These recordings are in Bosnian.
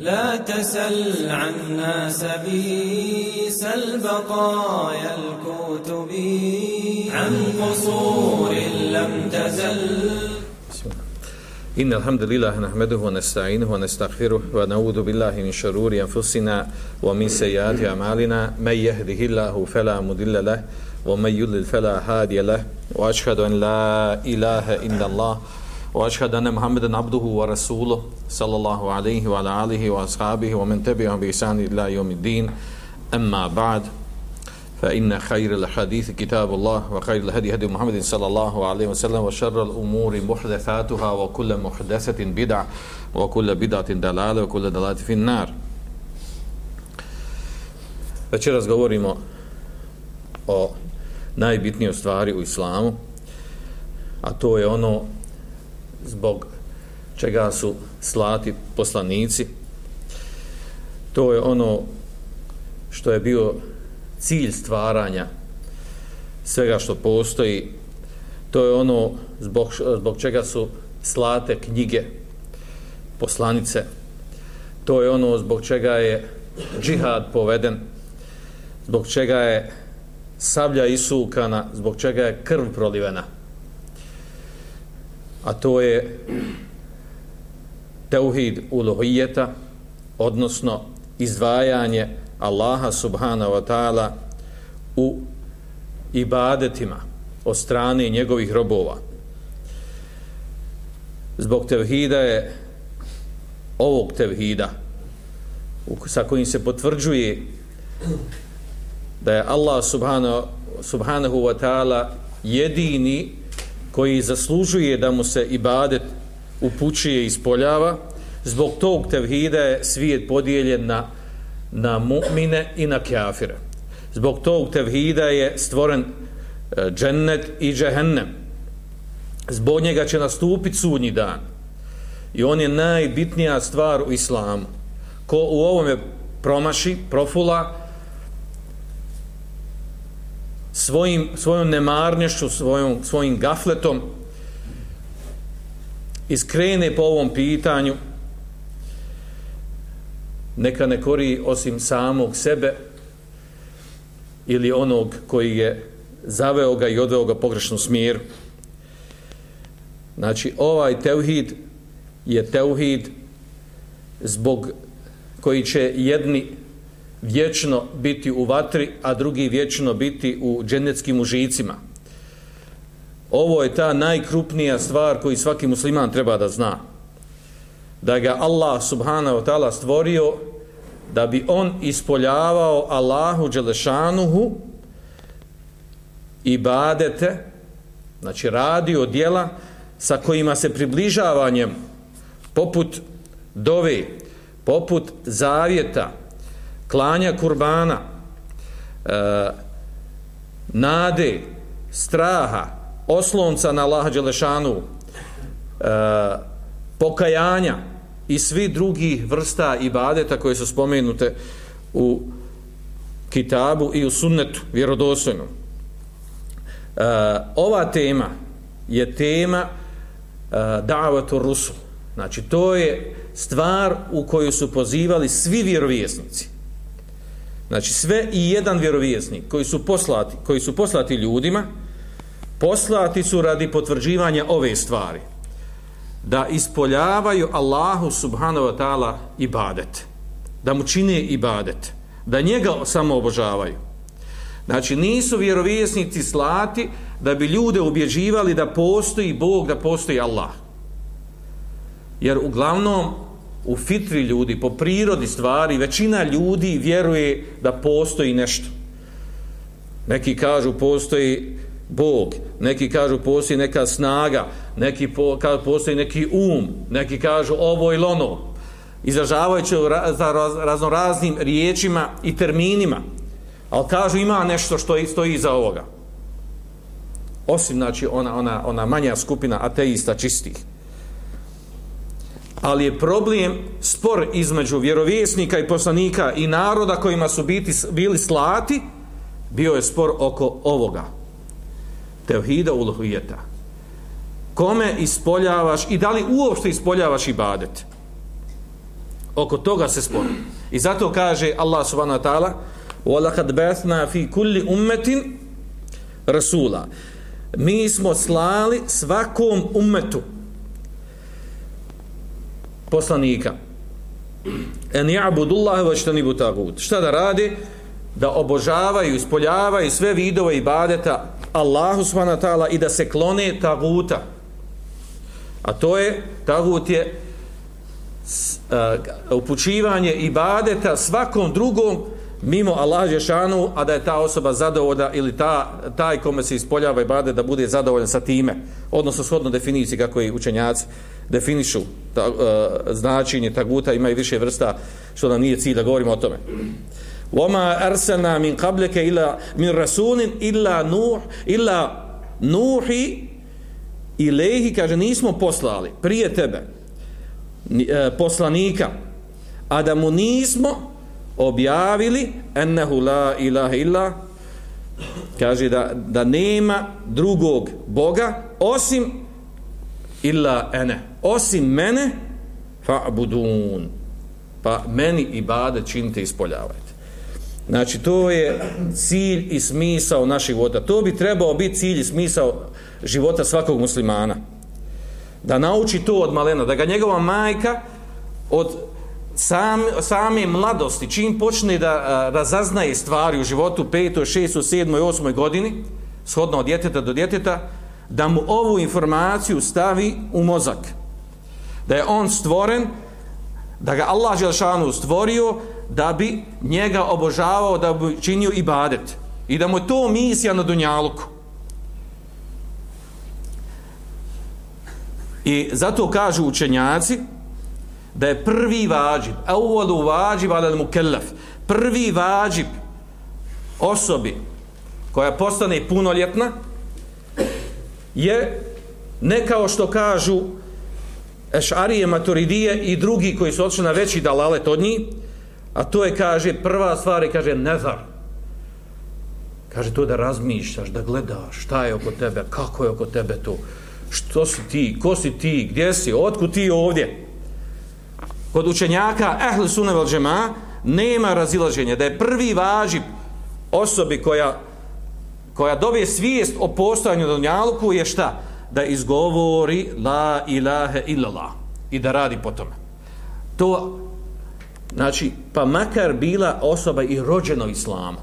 لا تسل عنا سبيس البقايا الكتب. عن قصور لم تزل. إن الحمد لله نحمده ونستعينه ونستغفره ونعوذ بالله من شرور أنفسنا ومن سيئات أعمالنا. من يهده الله فلا مضل له ومن يضلل فلا هادي له. وأشهد أن لا إله إلا الله واشهد ان محمدا عبده ورسوله صلى الله عليه وعلى اله واصحابه ومن تبعهم باحسان الى يوم الدين اما بعد فان خير الحديث كتاب الله وخير الهدي هدي محمد صلى الله عليه وسلم وشر الامور محدثاتها وكل محدثه بدعه وكل بدعه ضلاله وكل ضلاله في النار Večeras govorimo o najbitnijoj stvari u islamu, a to je ono zbog čega su slati poslanici. To je ono što je bio cilj stvaranja svega što postoji. To je ono zbog, zbog čega su slate knjige poslanice. To je ono zbog čega je džihad poveden, zbog čega je sablja isukana, zbog čega je krv prolivena a to je teuhid uluhijeta, odnosno izdvajanje Allaha subhanahu wa ta'ala u ibadetima od strane njegovih robova. Zbog tevhida je ovog tevhida sa kojim se potvrđuje da je Allah subhanahu, subhanahu wa ta'ala jedini koji zaslužuje da mu se ibadet upućuje i ispoljava, zbog tog tevhida je svijet podijeljen na, na mu'mine i na kafire. Zbog tog tevhida je stvoren e, džennet i džehennem. Zbog njega će nastupiti sudnji dan. I on je najbitnija stvar u islamu. Ko u ovome promaši, profula, svojim, svojom nemarnješću, svojom, svojim gafletom iskrene po ovom pitanju neka ne kori osim samog sebe ili onog koji je zaveo ga i odveo ga pogrešnu smjeru. Znači, ovaj teuhid je teuhid zbog koji će jedni vječno biti u vatri, a drugi vječno biti u dženeckim užicima. Ovo je ta najkrupnija stvar koju svaki musliman treba da zna. Da ga Allah subhanahu wa ta'ala stvorio da bi on ispoljavao Allahu Đelešanuhu i badete, znači radio dijela sa kojima se približavanjem poput dove, poput zavjeta, klanja kurbana, e, nade, straha, oslonca na Allaha Đelešanu, e, pokajanja i svi drugi vrsta ibadeta koje su spomenute u kitabu i u sunnetu vjerodostojnom. E, ova tema je tema e, davatu rusul. Znači, to je stvar u koju su pozivali svi vjerovjesnici. Znači sve i jedan vjerovjesnik koji su poslati, koji su poslati ljudima, poslati su radi potvrđivanja ove stvari. Da ispoljavaju Allahu subhanahu wa ta'ala ibadet. Da mu čine ibadet. Da njega samo obožavaju. Znači nisu vjerovjesnici slati da bi ljude ubjeđivali da postoji Bog, da postoji Allah. Jer uglavnom u fitri ljudi, po prirodi stvari, većina ljudi vjeruje da postoji nešto. Neki kažu postoji Bog, neki kažu postoji neka snaga, neki po, kažu postoji neki um, neki kažu ovo ili ono, izražavajući za raznoraznim riječima i terminima, ali kažu ima nešto što stoji iza ovoga. Osim, znači, ona, ona, ona manja skupina ateista čistih ali je problem spor između vjerovjesnika i poslanika i naroda kojima su biti, bili slati, bio je spor oko ovoga. Tevhida uluhijeta. Kome ispoljavaš i da li uopšte ispoljavaš ibadet? Oko toga se spori. I zato kaže Allah subhanahu wa ta'ala وَلَقَدْ بَثْنَا فِي كُلِّ أُمَّةٍ رَسُولًا Mi smo slali svakom ummetu poslanika en ja'budullahi wa ijtanibu tagut. Šta da radi? Da obožavaju, ispoljavaju sve vidove ibadeta Allahu subhanahu wa ta'ala i da se klone taguta. A to je, tagut je uh, upućivanje ibadeta svakom drugom mimo Allah Žešanu, a da je ta osoba zadovoljna ili ta, taj kome se ispoljava ibadet da bude zadovoljan sa time. Odnosno, shodno definiciji kako i učenjaci definišu ta, uh, značenje taguta, ima i više vrsta što nam nije cilj da govorimo o tome. Wama arsana min qablika ila min rasulin illa nuh illa nuhi ilehi kaže nismo poslali prije tebe e, poslanika a da mu nismo objavili ennehu la ilaha illa kaže da, da nema drugog Boga osim illa ene osim mene fa'budun pa meni ibade činite ispoljavajte znači to je cilj i smisao naših voda. to bi trebao biti cilj i smisao života svakog muslimana da nauči to od malena da ga njegova majka od sam, same mladosti, čim počne da a, razaznaje stvari u životu 5. 6. 7. 8. godini, shodno od djeteta do djeteta, da mu ovu informaciju stavi u mozak. Da je on stvoren, da ga Allah Želšanu stvorio, da bi njega obožavao, da bi činio ibadet. I da mu je to misija na Dunjaluku. I zato kažu učenjaci, da je prvi vađib, evvalu vađib ala mukellaf, prvi vađib osobi koja postane punoljetna je ne kao što kažu ešarije, maturidije i drugi koji su odšli na veći dalalet od njih, a to je, kaže, prva stvar je, kaže, nezar. Kaže, to da razmišljaš, da gledaš šta je oko tebe, kako je oko tebe to, što si ti, ko si ti, gdje si, otkud ti ovdje kod učenjaka ehli sunne vel džema nema razilaženja da je prvi važib osobi koja koja dobije svijest o postojanju dunjaluku je šta? Da izgovori la ilahe illallah i da radi po tome. To, znači, pa makar bila osoba i rođena u islamu,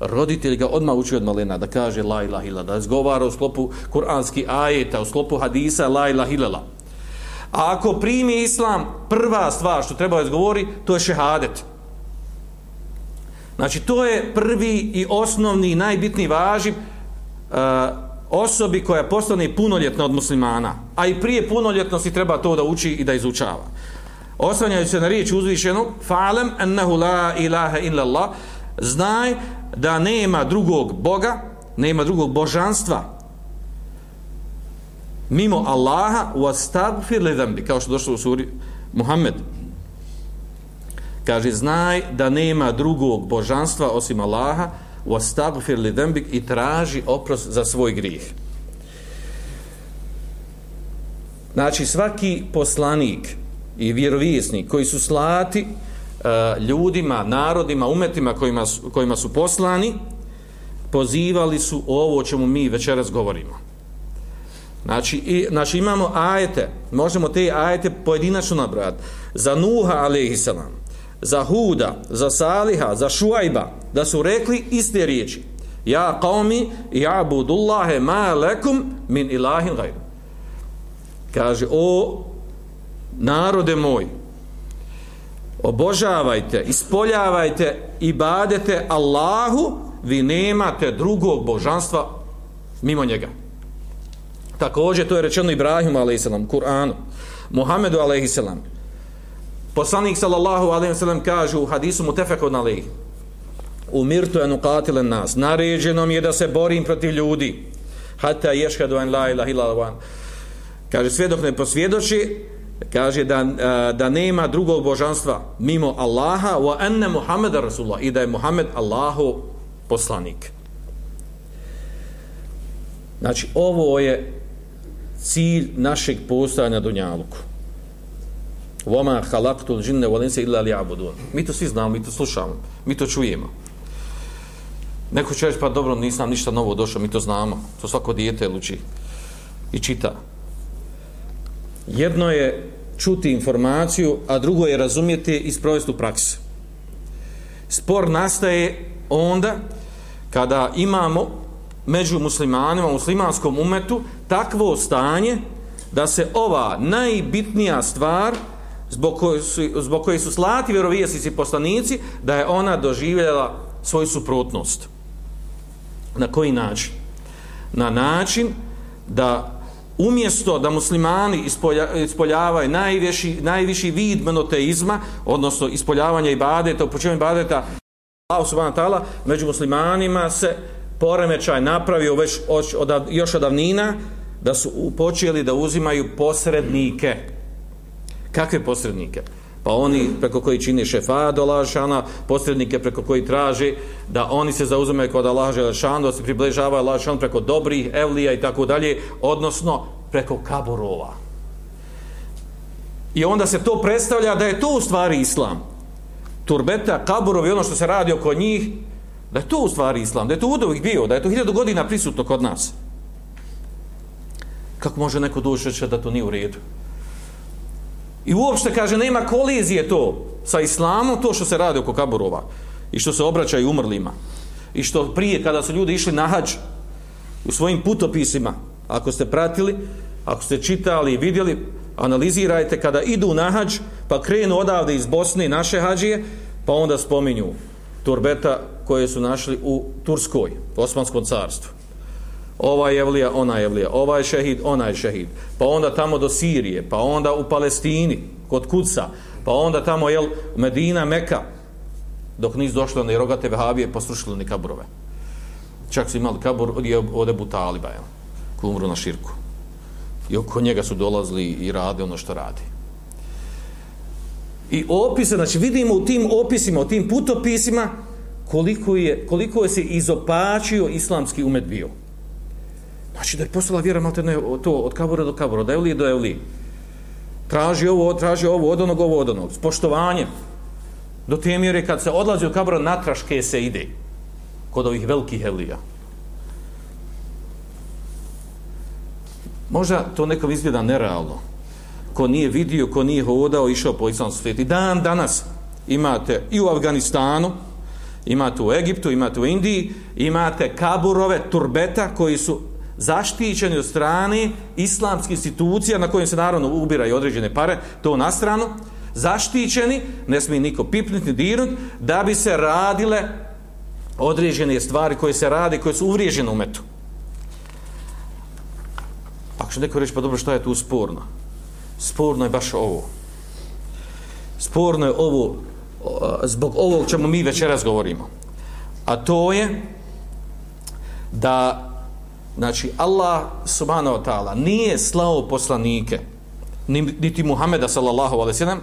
roditelj ga odmah uči od malena da kaže la ilaha illallah, da izgovara u sklopu kuranski ajeta, u sklopu hadisa la ilaha illallah. A ako primi islam, prva stvar što treba izgovori, to je šehadet. Znači, to je prvi i osnovni i najbitniji važiv uh, e, osobi koja postane punoljetna od muslimana. A i prije punoljetnosti treba to da uči i da izučava. Osvanjaju se na riječ uzvišenu, falem ennehu la ilaha illallah, znaj da nema drugog Boga, nema drugog božanstva, mimo Allaha wastagfir li dhambi, kao što došlo u suri Muhammed kaže znaj da nema drugog božanstva osim Allaha wastagfir li dhanbi i traži oprost za svoj grijeh znači svaki poslanik i vjerovjesnik koji su slati uh, ljudima, narodima, umetima kojima su, kojima su poslani pozivali su ovo o čemu mi večeras govorimo Znači, i, znači imamo ajete, možemo te ajete pojedinačno nabrati. Za Nuha alaihissalam, Za Huda, za Saliha, za Šuajba, da su rekli iste riječi. Ja qawmi ja budullahe ma lekum min ilahin gajru. Kaže, o narode moj, obožavajte, ispoljavajte i badete Allahu, vi nemate drugog božanstva mimo njega. Također to je rečeno Ibrahimu a.s. Kur'anu. Muhammedu a.s. Poslanik sallallahu a.s. kaže u hadisu mutefekon alaihi umirtu an uqatila nas. Naređeno mi je da se borim protiv ljudi. Hatta yashhadu an la ilaha illa Allah. Kaže sve dok ne posvjedoči kaže da, da nema drugog božanstva mimo Allaha wa anna Muhammeda Rasulullah i da je Muhammed Allahu poslanik. Znači, ovo je cilj našeg postojanja Dunjaluku. Voma halaktul džinne volinse illa li abudun. Mi to svi znamo, mi to slušamo, mi to čujemo. Neko će reći, pa dobro, nisam ništa novo došao, mi to znamo. To svako dijete luči i čita. Jedno je čuti informaciju, a drugo je razumjeti i sprovesti u praksi. Spor nastaje onda kada imamo među muslimanima, muslimanskom umetu, takvo stanje da se ova najbitnija stvar zbog koje su, zbog koje su slati vjerovijesnici poslanici, da je ona doživjela svoju suprotnost. Na koji način? Na način da umjesto da muslimani ispolja, ispoljavaju najviši, najviši vid monoteizma, odnosno ispoljavanja ibadeta, upočivanja ibadeta Allah subhanahu ta'ala, među muslimanima se poremećaj napravio već od, od, još od davnina, da su počeli da uzimaju posrednike. Kakve posrednike? Pa oni preko koji čini šefa do Lašana, posrednike preko koji traži da oni se zauzimaju kod Allaha Lašana, da se približavaju Lašana preko dobrih evlija i tako dalje, odnosno preko kaburova. I onda se to predstavlja da je to u stvari islam. Turbeta, kaburovi, ono što se radi oko njih, da je to u stvari islam, da je to udovih bio, da je to hiljadu godina prisutno kod nas. Kako može neko doći da to nije u redu? I uopšte kaže, nema kolizije to sa islamom, to što se radi oko kaburova i što se obraćaju umrlima. I što prije, kada su ljudi išli na hađ u svojim putopisima, ako ste pratili, ako ste čitali i vidjeli, analizirajte kada idu na hađ, pa krenu odavde iz Bosne naše hađije, pa onda spominju turbeta koje su našli u Turskoj, u Osmanskom carstvu ovaj evlija, onaj evlija, ovaj šehid, onaj šehid, pa onda tamo do Sirije, pa onda u Palestini, kod Kuca, pa onda tamo, jel, Medina, Meka, dok nisu došli na rogate vehabije, postrušili ni kaburove. Čak su imali kabur od, od Ebu Taliba, jel, ko umru na širku. I oko njega su dolazili i rade ono što radi. I opise, znači vidimo u tim opisima, u tim putopisima, koliko je, koliko je se izopačio islamski umet bio. Znači da je postala vjera malte to od kabura do kabura, od evlije do evlije. Traži ovo, traži ovo, od onog, ovo, od onog. S poštovanjem. Do te mjere kad se odlazi od kabura, natraške se ide. Kod ovih velikih evlija. Možda to nekom izgleda nerealno. Ko nije vidio, ko nije hodao, išao po islamskom svijetu. I dan danas imate i u Afganistanu, imate u Egiptu, imate u Indiji, imate kaburove, turbeta koji su zaštićeni od strane islamskih institucija na kojim se naravno ubiraju određene pare, to na stranu, zaštićeni, ne smije niko pipniti, dirnut, da bi se radile određene stvari koje se radi, koje su uvriježene u metu. Ako što neko reći, pa dobro, što je tu sporno? Sporno je baš ovo. Sporno je ovo, zbog ovog čemu mi večeras govorimo. A to je da Znači, Allah subhanahu wa ta'ala nije slao poslanike, niti Muhameda sallallahu alaihi sallam,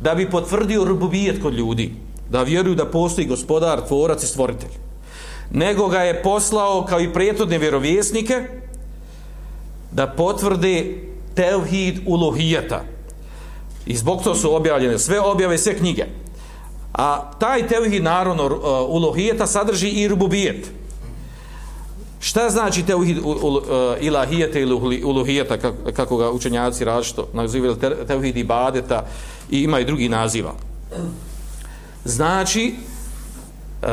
da bi potvrdio rububijet kod ljudi, da vjeruju da postoji gospodar, tvorac i stvoritelj. Nego ga je poslao kao i prijetodne vjerovjesnike da potvrde tevhid ulohijeta. I zbog to su objavljene sve objave, sve knjige. A taj tevhid, naravno, e, ulohijeta sadrži i rububijet. Šta znači te uhid uh, e, ilahijete ili uluhijeta, kako ga učenjaci različito nazivaju, te uhid ibadeta i ima i drugi naziva. Znači, uh,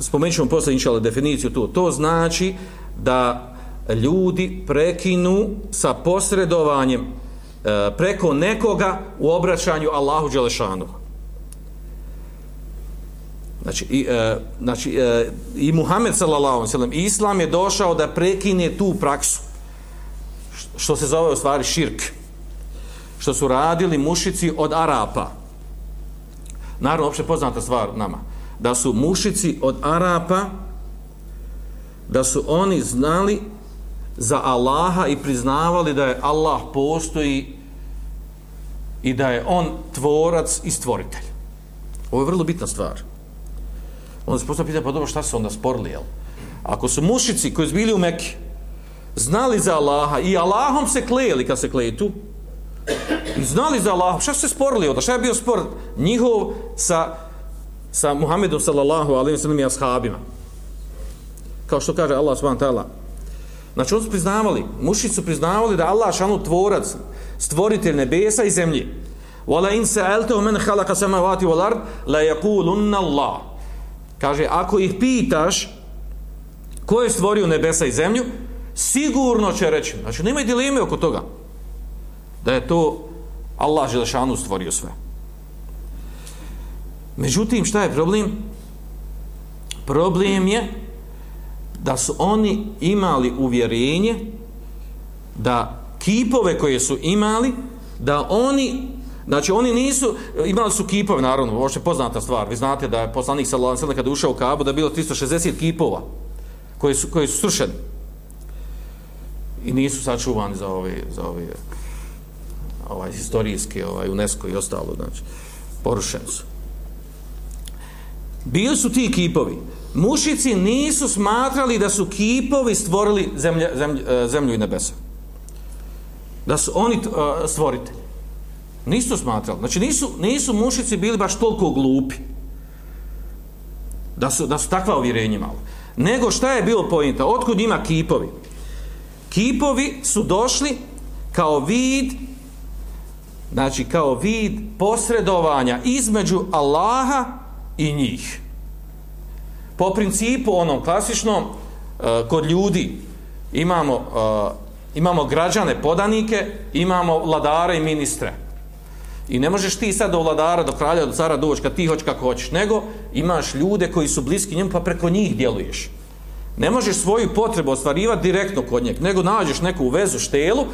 spomenut ćemo posle inšala definiciju tu, to znači da ljudi prekinu sa posredovanjem uh, preko nekoga u obraćanju Allahu Đelešanu. Znači, i, e, znači, e, i Muhammed sallallahu alejhi ve sellem islam je došao da prekine tu praksu. Što se zove u stvari širk. Što su radili mušici od Arapa. Naravno, opšte poznata stvar nama. Da su mušici od Arapa, da su oni znali za Allaha i priznavali da je Allah postoji i da je on tvorac i stvoritelj. Ovo je vrlo bitna stvar onda se postavlja pitanje, pa dobro, šta su onda sporili, jel? Ako su mušici koji su bili u Mekke, znali za Allaha i Allahom se klejeli kad se kleju tu, I znali za Allaha, Šta su se sporili onda? Šta je bio spor njihov sa, sa Muhammedom sallallahu alaihi sallam i ashabima? Kao što kaže Allah subhanahu ta'ala. Znači, oni su priznavali, mušici su priznavali da Allah šanu tvorac, stvoritelj nebesa i zemlje. Wala in sa'altu man khalaqa samawati wal ard la yaqulunna Allah. Kaže ako ih pitaš ko je stvorio nebesa i zemlju, sigurno će reći. Znači nema dileme oko toga. Da je to Allah dželešanu stvorio sve. Međutim, šta je problem? Problem je da su oni imali uvjerenje da kipove koje su imali, da oni Znači oni nisu, imali su kipove naravno, ovo je poznata stvar. Vi znate da je poslanik sallallahu alejhi ve kada ušao u Kabu da je bilo 360 kipova koji su koji su srušeni. I nisu sačuvani za ove za ove ovaj historijski, ovaj UNESCO i ostalo, znači porušeni su. Bili su ti kipovi. Mušici nisu smatrali da su kipovi stvorili zemlje, zemlje, eh, zemlju i nebesa. Da su oni uh, stvoritelji. Nisu smatrali. Znači nisu, nisu mušici bili baš toliko glupi. Da su, da su takva uvjerenja malo. Nego šta je bilo pojenta? Otkud ima kipovi? Kipovi su došli kao vid znači kao vid posredovanja između Allaha i njih. Po principu onom klasičnom e, kod ljudi imamo e, imamo građane podanike, imamo vladare i ministre. I ne možeš ti sad do vladara, do kralja, do cara doći kad ti hoćeš kako hoćeš, nego imaš ljude koji su bliski njemu pa preko njih djeluješ. Ne možeš svoju potrebu ostvarivati direktno kod njeg, nego nađeš neku vezu štelu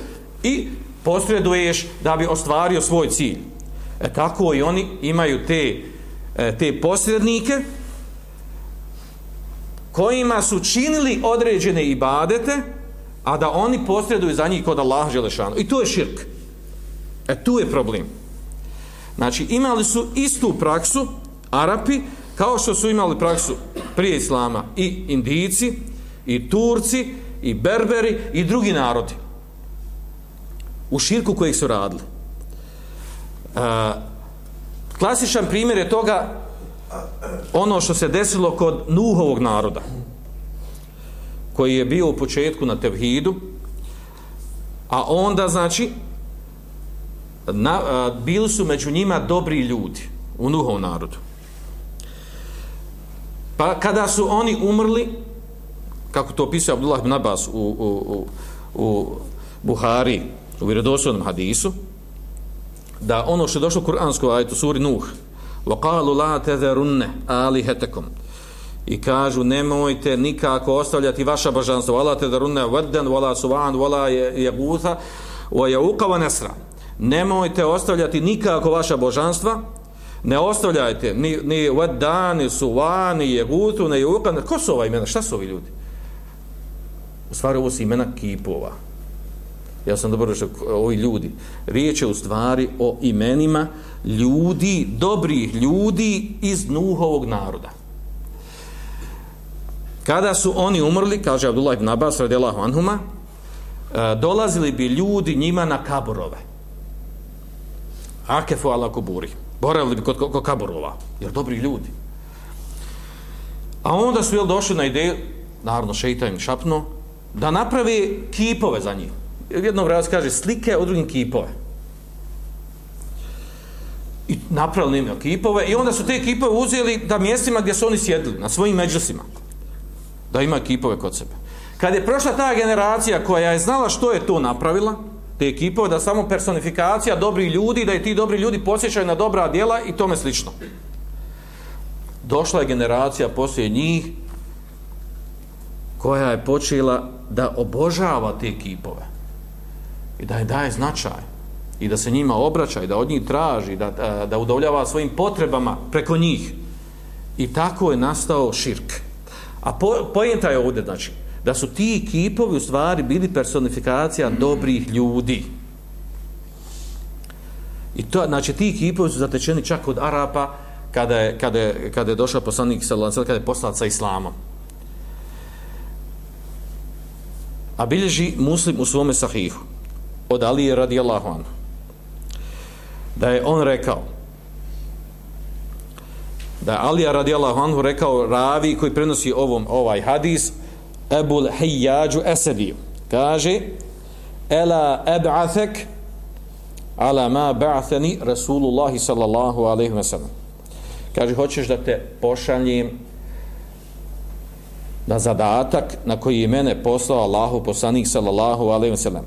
i posreduješ da bi ostvario svoj cilj. E tako i oni imaju te, e, te posrednike kojima su činili određene ibadete, a da oni posreduju za njih kod Allaha Želešanu. I to je širk. E tu je problem. Znači, imali su istu praksu, Arapi, kao što su imali praksu prije Islama i Indijci, i Turci, i Berberi, i drugi narodi. U širku kojih su radili. E, klasičan primjer je toga ono što se desilo kod Nuhovog naroda, koji je bio u početku na Tevhidu, a onda, znači, na, a, bili su među njima dobri ljudi u Nuhov narodu. Pa kada su oni umrli, kako to opisuje Abdullah ibn Abbas u, u, u, u Buhari, u vjerodoslovnom hadisu, da ono što je došlo u Kur'ansku ajetu suri Nuh, وَقَالُوا لَا تَذَرُنَّ آلِهَتَكُمْ I kažu, nemojte nikako ostavljati vaša božanstva, وَلَا تَذَرُنَّ وَدَّنْ وَلَا سُوَانْ وَلَا يَغُوثَ وَيَوُقَ وَنَسْرَ nemojte ostavljati nikako vaša božanstva, ne ostavljajte ni, ni Wadda, Suvani, Suva, ni Jegutu, ko su ova imena, šta su ovi ljudi? U stvari ovo su imena kipova. Ja sam dobro što ovi ljudi. Riječ je u stvari o imenima ljudi, dobrih ljudi iz Nuhovog naroda. Kada su oni umrli, kaže Abdullah ibn Abbas, radijallahu anhuma, e, dolazili bi ljudi njima na kaborove akefu ala kuburi. Boravili bi kod, kod kaburova. Jer dobri ljudi. A onda su jel došli na ideju, naravno šeitan im šapno, da napravi kipove za njih. Jednom vratu kaže slike od drugim kipove. I napravili im kipove i onda su te kipove uzeli da mjestima gdje su oni sjedili, na svojim međusima. Da ima kipove kod sebe. Kad je prošla ta generacija koja je znala što je to napravila, te ekipove, da samo personifikacija dobri ljudi, da i ti dobri ljudi posjećaju na dobra djela i tome slično. Došla je generacija poslije njih koja je počela da obožava te ekipove i da je daje značaj i da se njima obraća i da od njih traži, da, da, da udovljava svojim potrebama preko njih. I tako je nastao širk. A po, pojenta je ovdje, znači, da su ti kipovi u stvari bili personifikacija dobrih ljudi. I to, znači, ti kipovi su zatečeni čak od Arapa kada je, kada je, kada je došao poslanik sallallahu kada je poslat sa islamom. A bilježi muslim u svome sahihu od Alije radijallahu anhu da je on rekao da je Alija radijallahu anhu rekao ravi koji prenosi ovom ovaj hadis Ebul Hijađu Esediju kaže Ela eb'athek ala ma ba'athani Rasulullahi sallallahu alaihi wa sallam. Kaže hoćeš da te pošaljem na zadatak na koji je mene poslao Allahu poslanik sallallahu alaihi wa sallam.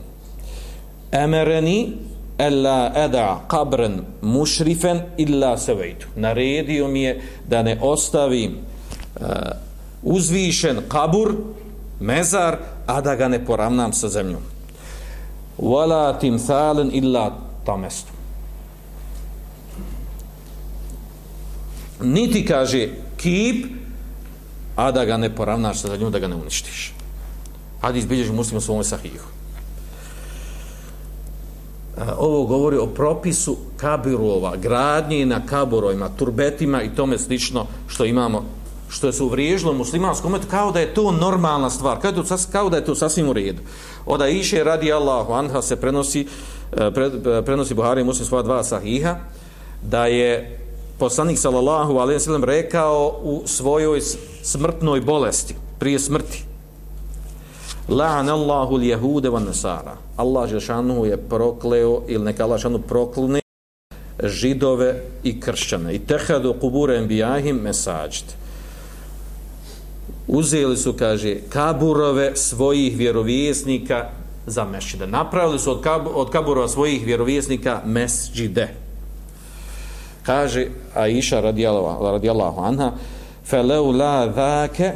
Emereni ella eda kabren mušrifen illa sevejtu. Naredio mi je da ne ostavim uh, uzvišen kabur, mezar, a da ga ne poravnam sa zemljom. Vala tim thalen illa tamestu. Niti kaže kip, a da ga ne poravnaš sa zemljom, da ga ne uništiš. Hadis bilježi muslim u svom sahihu ovo govori o propisu kabirova, gradnje na kaborojima, turbetima i tome slično što imamo, što je se uvriježilo muslimanskom umetu, kao da je to normalna stvar, kao da je to, kao da je to sasvim u redu. Oda iše radi Allahu anha se prenosi, e, pre, e, prenosi Buhari i muslim svoja dva sahiha, da je poslanik sallallahu alaihi sallam rekao u svojoj smrtnoj bolesti, prije smrti, La'an Allahu l-Jehude van Nasara. Allah Žešanu je prokleo, ili neka Allah Žešanu proklune židove i kršćane. I tehadu kubure embijahim mesađt. Uzeli su, kaže, kaburove svojih vjerovjesnika za mešćide. Napravili su od, kab od kaburova svojih vjerovjesnika mesđide. Kaže Aisha radijallahu, radijallahu anha, feleu la dhake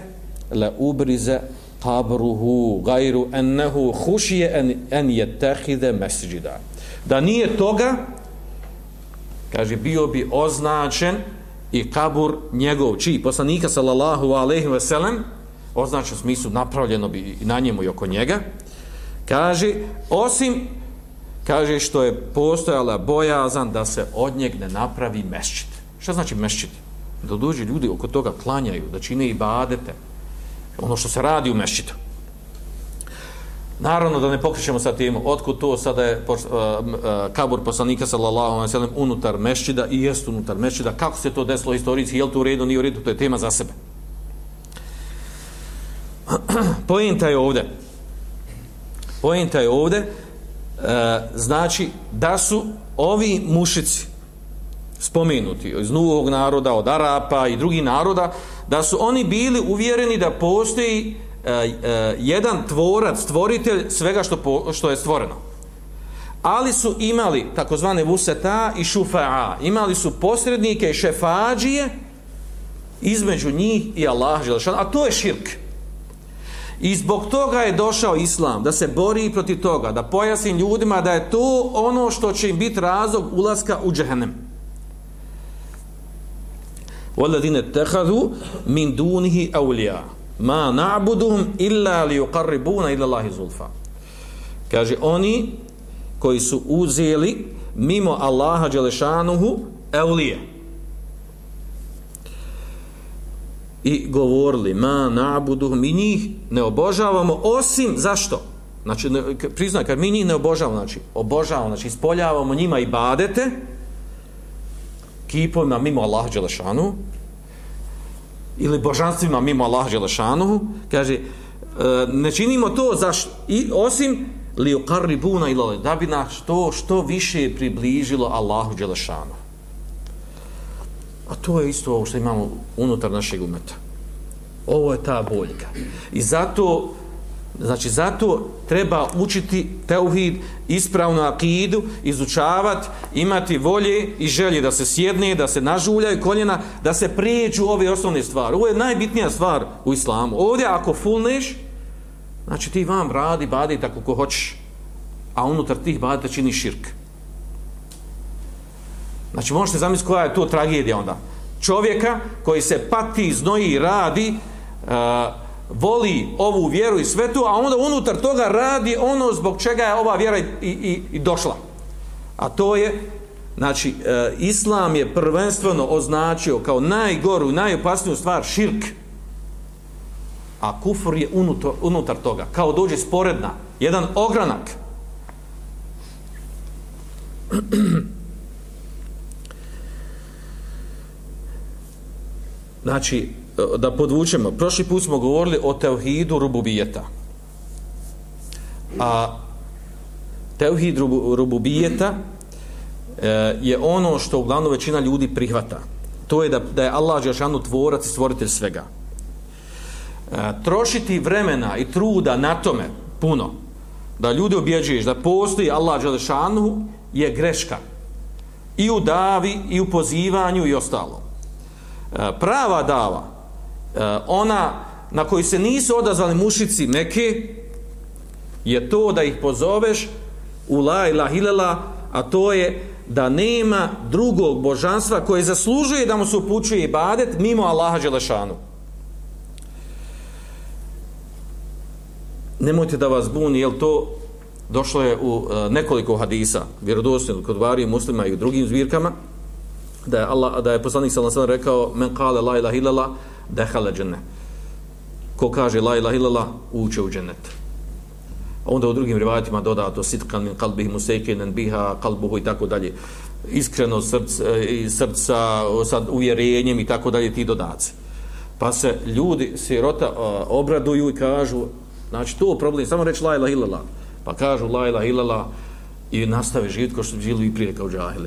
la ubrize kabruhu gajru ennehu hušije en, en je tehide mesđida. Da nije toga, kaže, bio bi označen i kabur njegov, čiji poslanika sallallahu alejhi ve sellem, označen smislu napravljeno bi na njemu i oko njega, kaže, osim, kaže, što je postojala bojazan da se od njeg ne napravi mešćit. Šta znači mešćit? Da dođe ljudi oko toga klanjaju, da čine i badete, ono što se radi u mešćitu. Naravno da ne pokrećemo sa tim, otkud to sada je uh, uh, kabur poslanika sallallahu alaihi sallam unutar mešćida i jest unutar mešćida, kako se to desilo istorijski, je li to u redu, nije u redu, to je tema za sebe. Pojenta je ovde, pojenta je ovde, uh, znači da su ovi mušici spomenuti iz novog naroda, od Arapa i drugih naroda, da su oni bili uvjereni da postoji uh, jedan tvorac, stvoritelj svega što, po, što je stvoreno. Ali su imali takozvane vuseta i šufa'a. Imali su posrednike i šefađije između njih i Allah. A to je širk. I zbog toga je došao Islam, da se bori protiv toga, da pojasni ljudima da je to ono što će im biti razlog ulaska u džehennem. وَالَّذِينَ اتَّخَذُوا مِنْ دُونِهِ ma na'buduhum illa li yuqarribuna ila Allahi zulfa. Kaže, oni koji su uzeli mimo Allaha Đelešanuhu evlije. I govorili, ma na'buduhum, mi njih ne obožavamo osim, zašto? Znači, priznaj, kad mi njih ne obožavamo, znači, obožavamo, znači, ispoljavamo njima i badete, kipovima mimo Allaha Đelešanu, ili božanstvima mimo Allaha Đelešanu kaže e, ne činimo to za i, osim li ukarribuna ila da bi nas to što više približilo Allahu Đelešanu a to je isto ovo što imamo unutar našeg umeta. Ovo je ta boljka. I zato Znači, zato treba učiti teuhid, ispravnu akidu, izučavati, imati volje i želje da se sjedne, da se nažuljaju koljena, da se prijeđu ove osnovne stvari. Ovo je najbitnija stvar u islamu. Ovdje ako fulneš, znači ti vam radi, badi tako ko hoćeš, a unutar tih badita čini širk. Znači, možete zamisliti koja je to tragedija onda. Čovjeka koji se pati, znoji, radi, uh, voli ovu vjeru i svetu, a onda unutar toga radi ono zbog čega je ova vjera i, i, i došla. A to je, znači, e, islam je prvenstveno označio kao najgoru, najopasniju stvar širk. A kufr je unutar, unutar toga, kao dođe sporedna, jedan ogranak. Znači, E, da podvučemo, prošli put smo govorili o teuhidu rububijeta. A teuhid rububijeta e, je ono što uglavnom većina ljudi prihvata. To je da, da je Allah Žešanu tvorac i stvoritelj svega. E, trošiti vremena i truda na tome puno, da ljudi objeđuješ da postoji Allah Žešanu je greška. I u davi, i u pozivanju, i ostalo. E, prava dava, Eh, ona na koju se nisu odazvali mušici Mekke, je to da ih pozoveš u la ilah ilala, a to je da nema drugog božanstva koje zaslužuje da mu se upućuje ibadet mimo Allaha Đelešanu. Nemojte da vas buni, jel to došlo je u eh, nekoliko hadisa, vjerodostojno kod varije muslima i u drugim zbirkama, da je, Allah, da je poslanik sallam sallam rekao men kale la ilah ilala dehale džennet. Ko kaže la ilaha illallah, uče u džennet. onda u drugim rivajatima dodato sitkan min kalbih musekinen biha kalbuhu i tako dalje iskreno srce, e, srca sa uvjerenjem i tako dalje ti dodaci pa se ljudi sirota obraduju i kažu znači to problem samo reći la ilaha illallah pa kažu la ilaha illallah i nastave živjeti kao što žili i prije kao džahil.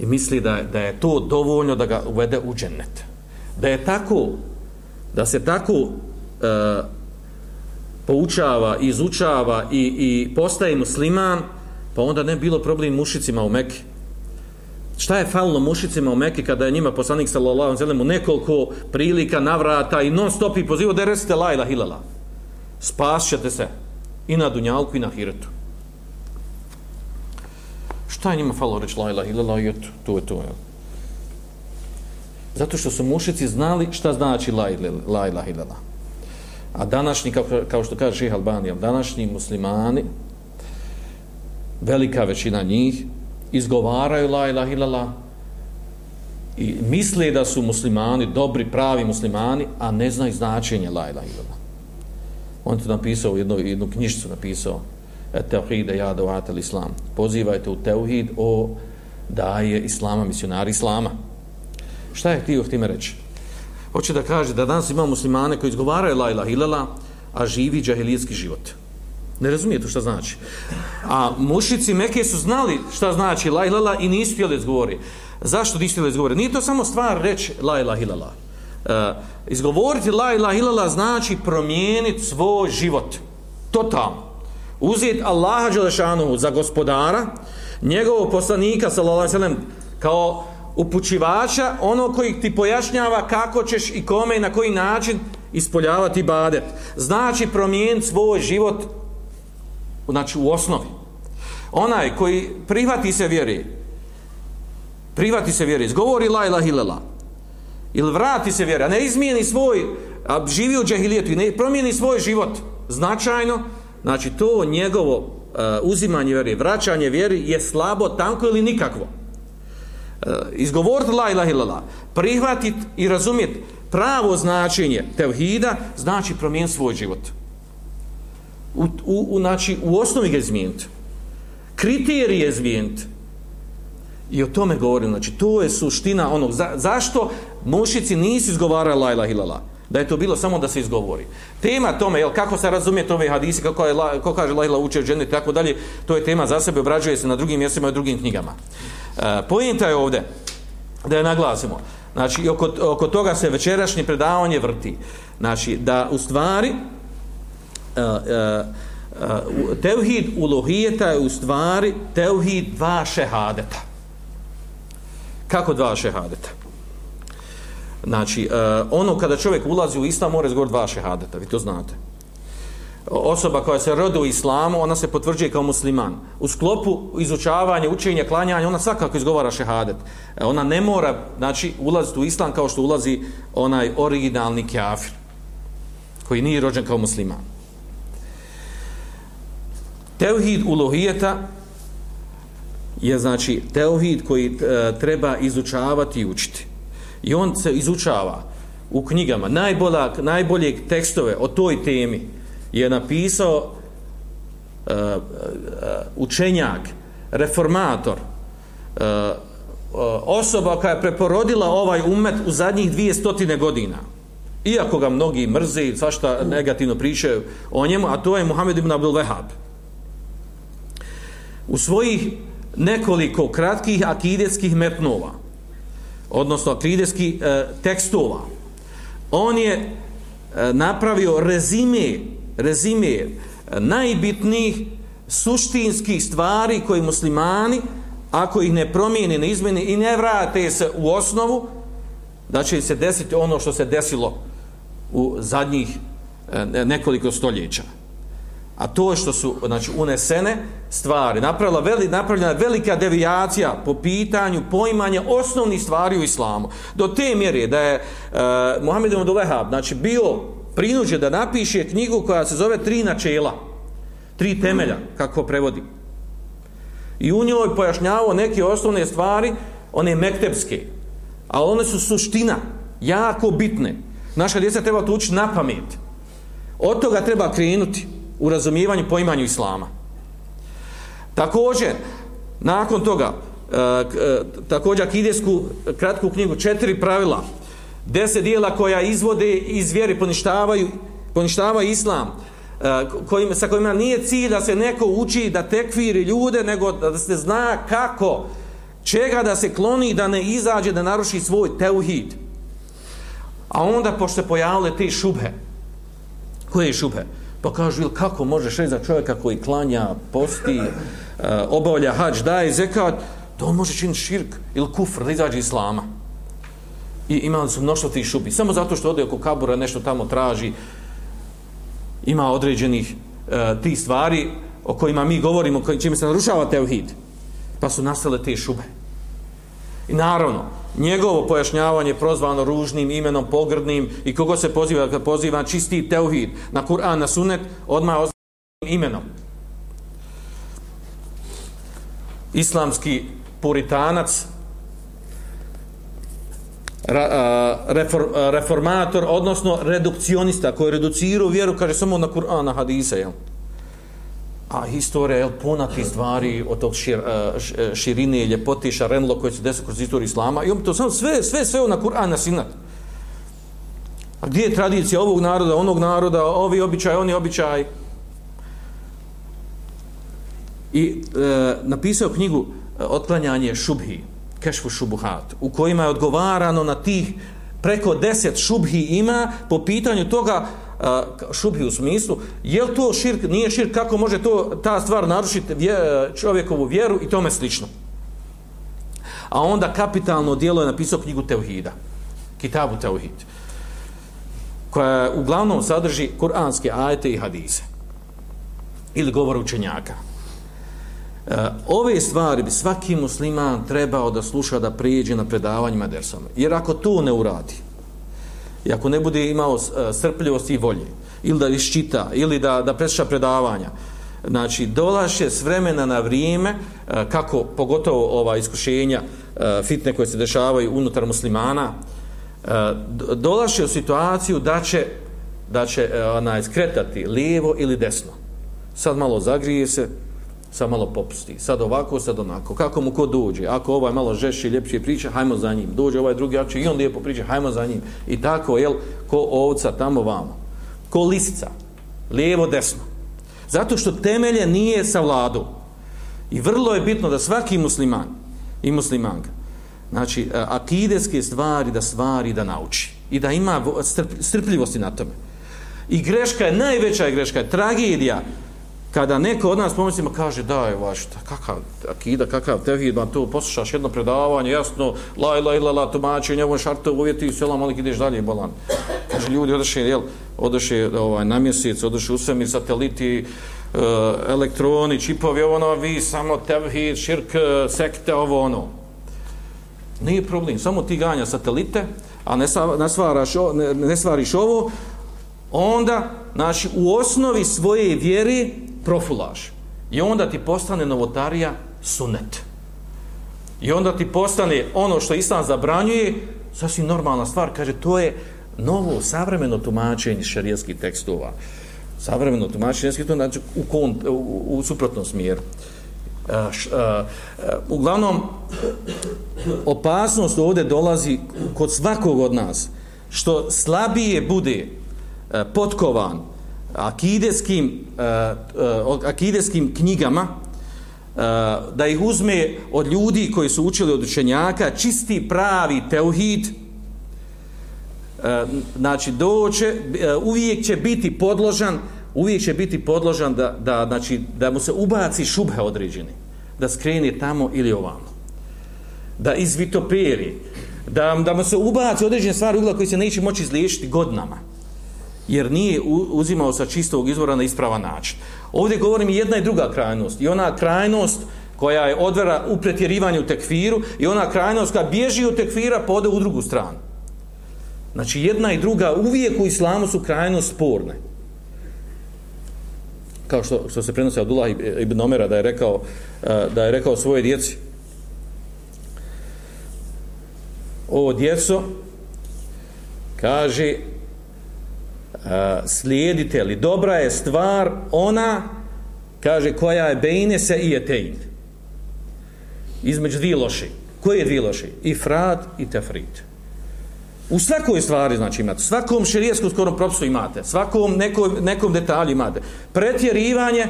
i misli da, da je to dovoljno da ga uvede u džennet da je tako da se tako uh, poučava, izučava i, i postaje musliman, pa onda ne bilo problem mušicima u Mekke. Šta je falilo mušicima u Mekke kada je njima poslanik sallallahu alejhi ve sellem nekoliko prilika navrata i non stop i pozivao da recite la ilaha illallah. Spasćete se i na dunjalku i na ahiretu. Šta je njima falilo reći la ilaha illallah i eto, to je to. Je. Zato što su mušici znali šta znači la ilaha illallah. A današnji, kao, kao što kaže Ših Albanija, današnji muslimani, velika većina njih, izgovaraju la ilaha illallah i misle da su muslimani, dobri, pravi muslimani, a ne znaju značenje la ilaha illallah. On je to napisao, jednu, jednu knjižicu napisao, e Teuhide ja dovatel islam. Pozivajte u Teuhid o da je islama, misionari islama. Šta je htio htime reći? hoće da kaže da danas ima muslimane koji izgovaraju la ilaha ilala, a živi džahilijetski život. Ne razumijete šta znači. A mušici Mekke su znali šta znači la ilala i nisu htjeli izgovori. Zašto nisu htjeli izgovori? Nije to samo stvar reći la ilaha ilala. E, izgovoriti la ilaha ilala znači promijeniti svoj život. Totalno. Uzeti Allaha Đelešanu za gospodara, njegovog poslanika, sallallahu alaihi sallam, kao upućivača, ono koji ti pojašnjava kako ćeš i kome i na koji način ispoljavati badet. Znači promijeniti svoj život znači u osnovi. Onaj koji prihvati se vjeri, prihvati se vjeri, izgovori la ilaha illallah, ili vrati se vjeri, a ne izmijeni svoj, a živi u džahilijetu i ne promijeni svoj život značajno, znači to njegovo uh, uzimanje vjeri, vraćanje vjeri je slabo, tanko ili nikakvo. Eh, izgovoriti la ilaha illallah, prihvatiti i razumjeti pravo značenje tevhida, znači promijeniti svoj život. U, u, u, znači, u osnovi ga izmijeniti. Kriterije izmijeniti. I o tome govorim. Znači, to je suština onog. Za, zašto mušici nisu izgovarali la ilaha illallah? Da je to bilo samo da se izgovori. Tema tome, jel, kako se razumije tome hadisi, kako, je, kako kaže la ilaha uče u tako dalje, to je tema za sebe, obrađuje se na drugim mjestima i drugim knjigama. E, pojenta je ovdje da je naglasimo. Znači oko, oko toga se večerašnje predavanje vrti. Znači da u stvari e, e, e, uh, teuhid ulohijeta je u stvari teuhid dva šehadeta. Kako dva šehadeta? Znači ono kada čovjek ulazi u islam mora izgovoriti dva šehadeta vi to znate osoba koja se rodi u islamu, ona se potvrđuje kao musliman. U sklopu izučavanja, učenja, klanjanja, ona svakako izgovara šehadet. E, ona ne mora, znači, ulaziti u islam kao što ulazi onaj originalni kafir, koji nije rođen kao musliman. Teuhid ulohijeta je, znači, teuhid koji e, treba izučavati i učiti. I on se izučava u knjigama najbolja, najboljeg tekstove o toj temi, je napisao uh, učenjak, reformator, uh, osoba koja je preporodila ovaj umet u zadnjih dvije stotine godina. Iako ga mnogi mrze i svašta negativno pričaju o njemu, a to je Muhammed ibn Abdul Wahab. U svojih nekoliko kratkih akidetskih metnova, odnosno akidetskih e, tekstova, on je e, napravio rezime, rezime najbitnijih suštinskih stvari koje muslimani, ako ih ne promijene, ne izmene i ne vrate se u osnovu, da će se desiti ono što se desilo u zadnjih e, nekoliko stoljeća. A to je što su znači, unesene stvari, napravila veli, napravljena velika devijacija po pitanju poimanja osnovnih stvari u islamu. Do te mjere da je e, uh, Mohamed ibn Wahab znači, bio prinuđen da napiše knjigu koja se zove Tri načela, tri temelja, kako prevodi. I u njoj pojašnjavao neke osnovne stvari, one mektepske, ali one su suština, jako bitne. Naša djeca treba to učiti na pamet. Od toga treba krenuti u razumijevanju poimanju islama. Također, nakon toga, e, e, također akidesku kratku knjigu, četiri pravila, deset dijela koja izvode iz vjeri, poništavaju, poništavaju islam, e, kojim, sa kojima nije cilj da se neko uči da tekviri ljude, nego da se zna kako, čega da se kloni, da ne izađe, da naruši svoj teuhid. A onda, pošto se pojavile te šubhe, koje je šubhe? Pa kažu, ili kako možeš reći za čovjeka koji klanja, posti, e, obavlja hađ, daje zekat, da on može činiti širk ili kufr, da izađe islama. I imali su mnoštvo tih šubi. Samo zato što ode oko kabura, nešto tamo traži, ima određenih e, tih stvari o kojima mi govorimo, čime se narušava teuhid. Pa su nastale te šube. I naravno, njegovo pojašnjavanje prozvano ružnim imenom, pogrdnim i kogo se poziva, kad poziva čisti teuhid na Kur'an, na sunet, odmah označenim imenom. Islamski puritanac, reformator, odnosno redukcionista koji reduciru vjeru, kaže samo na Kur'an, na hadise, jel? a historija je puna tih stvari od tog šir, e, širine ljepoti, šarenlo koje se desu kroz istoriju islama i on to samo sve, sve, sve na Kur'an na sinat. A gdje je tradicija ovog naroda, onog naroda, ovi običaj, oni običaj? I e, napisao knjigu e, Otklanjanje šubhi, Kešfu šubuhat, u kojima je odgovarano na tih preko deset šubhi ima po pitanju toga šubhi u smislu, je li to širk, nije širk, kako može to ta stvar narušiti vje, e, čovjekovu vjeru i tome slično. A onda kapitalno dijelo je napisao knjigu Teuhida, Kitabu Teuhid, koja uglavnom sadrži kuranske ajete i hadise ili govor učenjaka. Eh, ove stvari bi svaki musliman trebao da sluša da prijeđe na predavanjima dersama. Jer ako to ne uradi, I ako ne bude imao e, strpljivosti i volje, ili da iščita, ili da, da presluša predavanja, znači dolaše s vremena na vrijeme, eh, kako pogotovo ova iskušenja fitne koje se dešavaju unutar muslimana, dolaše u situaciju da će, da će ona skretati lijevo ili desno. Sad malo zagrije se, sad malo popusti, sad ovako, sad onako, kako mu ko dođe, ako ovaj malo žešće, ljepše priča, hajmo za njim, dođe ovaj drugi, jači i on lijepo priča, hajmo za njim, i tako, jel, ko ovca tamo vamo, ko lisica, lijevo, desno, zato što temelje nije sa i vrlo je bitno da svaki musliman i muslimanka, znači, e, akideske stvari da stvari da nauči, i da ima strpljivosti na tome, i greška je, najveća greška je, tragedija, kada neko od nas pomislimo kaže daj vaš kakav akida kakav tevhid ma to poslušaš jedno predavanje jasno la ila ila la tumačenje, ovo šarto, uvjeti selam ali ideš dalje bolan. Kaže ljudi odeše jel odeše ovaj na mjesec odeše u svemir sateliti e, elektroni čipovi ovo ono vi samo tevhid širk e, sekte ovo ono. Nije problem samo ti ganja satelite a ne, ne, svaraš, ne, ne svariš ovo onda znači u osnovi svoje vjere profulaš. I onda ti postane novotarija sunet. I onda ti postane ono što Islam zabranjuje, sasvim normalna stvar, kaže, to je novo, savremeno tumačenje šarijskih tekstova. Savremeno tumačenje šarijskih tekstova, znači u, kon, u, u suprotnom smjeru. E, š, uh, uglavnom, opasnost ovdje dolazi kod svakog od nas, što slabije bude potkovan akideskim, uh, akideskim knjigama, uh, da ih uzme od ljudi koji su učili od učenjaka, čisti pravi teuhid, znači doće, uvijek će biti podložan uvijek će biti podložan da, da, znači, da mu se ubaci šubhe određeni, da skrene tamo ili ovamo, da izvitoperi, da, da mu se ubaci određene stvari ugla koji se neće moći izliješiti godinama, jer nije uzimao sa čistog izvora na ispravan način. Ovdje govorim i jedna i druga krajnost, i ona krajnost koja je odvera u pretjerivanju tekfiru, i ona krajnost koja bježi od tekfira, pa pode u drugu stranu. Znači, jedna i druga uvijek u islamu su krajnost sporne kao što, što se prenosi Abdullah ibn Omera da je rekao e, da je rekao svoje djeci ovo djeco kaže Eh, slijedite li dobra je stvar ona kaže koja je bejne se i etein između dvije loše koje je dvije loše i frat i tefrit U svakoj stvari, znači imate, svakom širijeskom skorom propisu imate, svakom nekom, nekom detalju imate. Pretjerivanje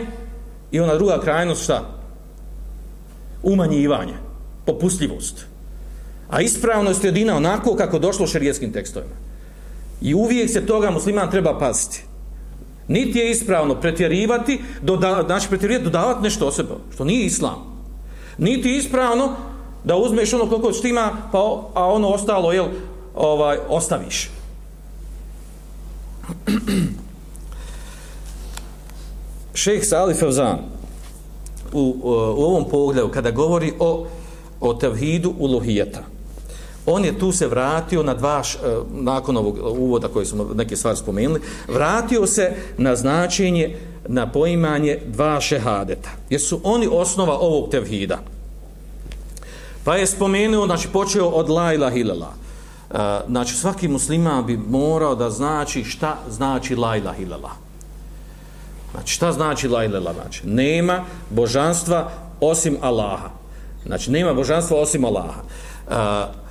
i ona druga krajnost, šta? Umanjivanje, popustljivost. A ispravnost je jedina onako kako došlo u širijeskim tekstovima. I uvijek se toga musliman treba paziti. Niti je ispravno pretjerivati, doda, znači pretjerivati, dodavati nešto o sebe, što nije islam. Niti je ispravno da uzmeš ono koliko štima, pa, a ono ostalo, jel, ovaj ostaviš. Šejh Salih Fawzan u, u, u ovom pogledu kada govori o o tevhidu uluhijeta. On je tu se vratio na dva, e, nakon ovog uvoda koji smo neke stvari spomenuli, vratio se na značenje, na poimanje dva šehadeta. Jer su oni osnova ovog tevhida. Pa je spomenuo, znači počeo od la ilaha illallah e, znači svaki musliman bi morao da znači šta znači la ilaha illallah. Znači šta znači la ilaha znači nema božanstva osim Allaha. Znači nema božanstva osim Allaha. E,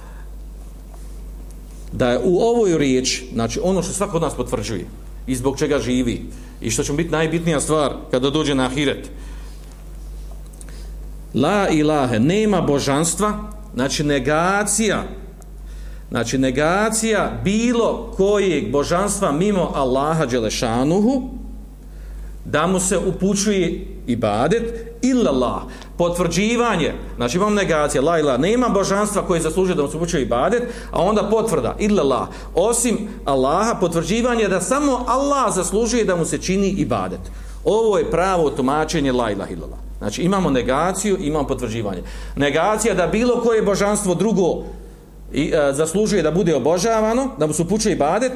da je u ovoj riječi, znači ono što svako od nas potvrđuje i zbog čega živi i što će biti najbitnija stvar kada dođe na ahiret. La ilahe, nema božanstva, znači negacija Znači, negacija bilo kojeg božanstva mimo Allaha Đelešanuhu, da mu se upućuje ibadet, illallah, potvrđivanje, znači imam negacija, la ila, nema božanstva koje zaslužuje da mu se upućuje ibadet, a onda potvrda, illallah, osim Allaha, potvrđivanje da samo Allah zaslužuje da mu se čini ibadet. Ovo je pravo tumačenje la ila illallah. Znači imamo negaciju, imamo potvrđivanje. Negacija da bilo koje božanstvo drugo i e, zaslužuje da bude obožavano, da mu se upućuje ibadet,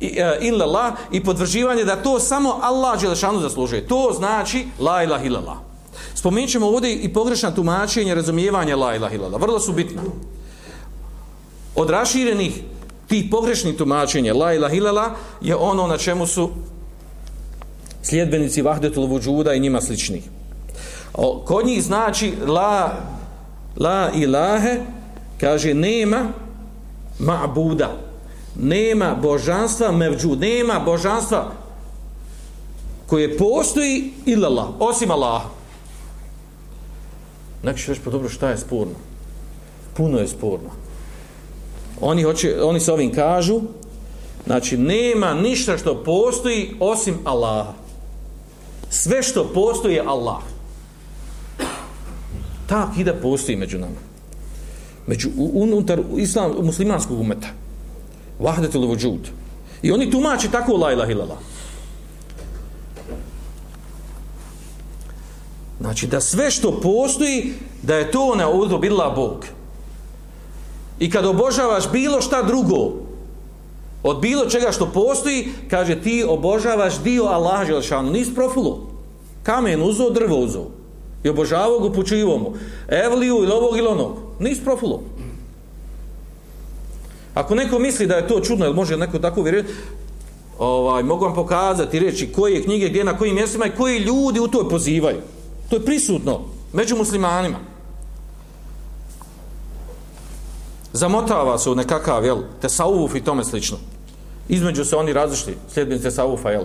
i, e, illa i potvrđivanje da to samo Allah Đelešanu zaslužuje. To znači la ilah illallah. Spomenut ćemo ovdje i pogrešna tumačenja razumijevanja la ilaha illallah. Vrlo su bitna. Od raširenih tih pogrešnih tumačenja la ilaha illallah je ono na čemu su sljedbenici vahdetul vujuda i njima slični. Kod njih znači la, la ilahe kaže nema ma'buda nema božanstva mevđu nema božanstva koje postoji illallah, osim Allaha. Neki će reći pa dobro šta je sporno? Puno je sporno. Oni, hoće, oni s ovim kažu znači nema ništa što postoji osim Allaha. Sve što postoji je Allah. Ta akida postoji među nama. Među unutar islam muslimanskog umeta. Vahdetul vujud. I oni tumače tako la ilaha illallah. Znači da sve što postoji da je to na udu bila bog. I kad obožavaš bilo šta drugo od bilo čega što postoji kaže ti obožavaš dio Allaha Želšanu. nis profilu kamen uzo drvo uzo. I obožavao ga upućivo mu. Evliju ili ovog ili onog. Nis profilu ako neko misli da je to čudno ili može neko tako vjeriti ovaj, mogu vam pokazati reći koje knjige gdje na kojim mjestima i koji ljudi u toj pozivaju to je prisutno među muslimanima zamotava se u nekakav, jel, tesauvuf i tome slično. Između se oni različiti, sljedbenici tesaufa, jel,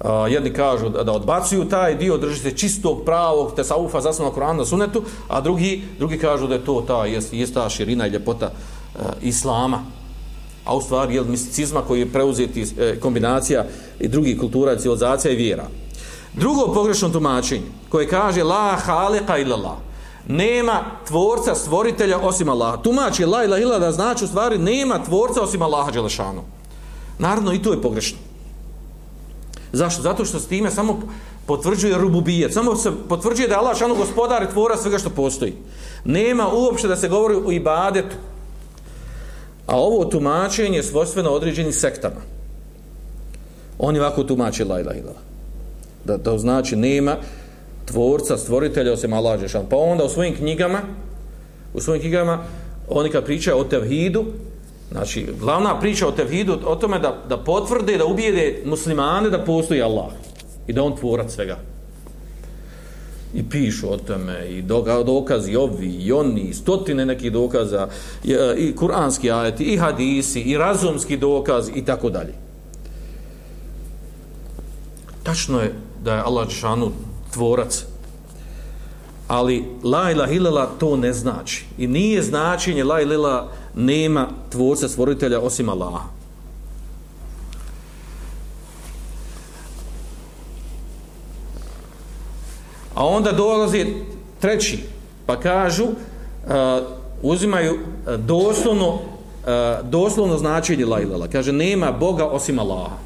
Uh, jedni kažu da, da odbacuju taj dio, drži se čistog pravog tesaufa zasnovno Korana sunetu, a drugi, drugi kažu da je to ta, jest, jest ta širina i ljepota uh, islama. A u stvari, jel, misticizma koji je preuzeti uh, kombinacija i drugih kultura, civilizacija i vjera. Drugo pogrešno tumačenje, koje kaže la halika illa nema tvorca, stvoritelja osim Allaha. Tumači la ilaha ila da znači u stvari nema tvorca osim Allaha Đelešanu. Naravno i to je pogrešno. Zašto? Zato što s time samo potvrđuje rububijet. Samo se potvrđuje da je Allah šanu gospodar i tvora svega što postoji. Nema uopšte da se govori o ibadetu. A ovo tumačenje je svojstveno određenim sektama. Oni ovako tumače la ilaha ila. Da, da znači nema tvorca, stvoritelja osim Allah Žešan. Pa onda u svojim knjigama, u svojim knjigama, oni kad pričaju o tevhidu, znači, glavna priča o tevhidu, o tome da, da potvrde, da ubijede muslimane da postoji Allah i da on tvorac svega. I pišu o tome, i dokazi ovi, i oni, stotine nekih dokaza, i, i kuranski ajeti, i hadisi, i razumski dokaz, i tako dalje. Tačno je da je Allah Žešanu tvorac. Ali la ilaha illallah to ne znači. I nije značenje la ilaha nema tvorca stvoritelja osim Allaha. A onda dolazi treći, pa kažu, uh, uzimaju uh, doslovno, uh, doslovno značenje la ilala. Kaže, nema Boga osim Allaha